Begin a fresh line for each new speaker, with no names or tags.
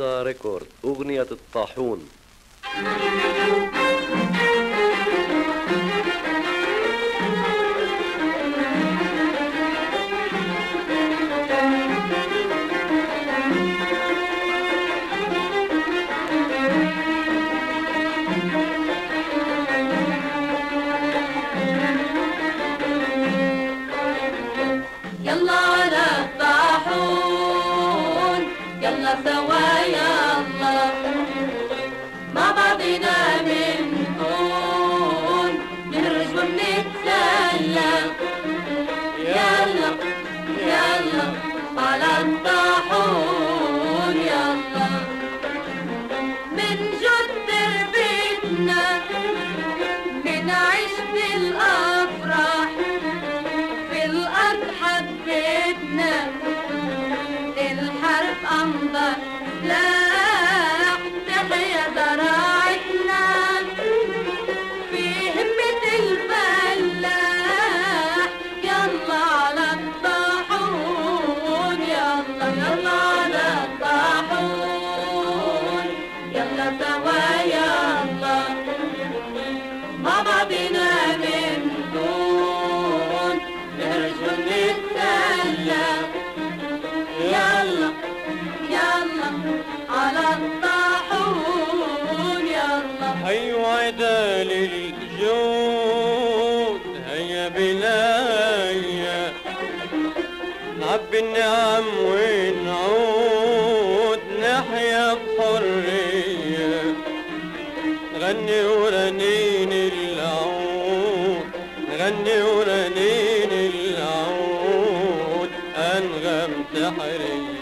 رضا ريكورد أغنية الطاحون.
يلا على الطاحون يلا سوا على الطاحون يلا من جد تربيتنا بنعيش بالأفراح في الأرض حبيتنا الحرب أمضى لاح
وعدا للجود هيا بنا هيا نعبي النعم ونعود. نحيا بحرية غني ورنين العود. غني ورنين العود. أنغم تحرية.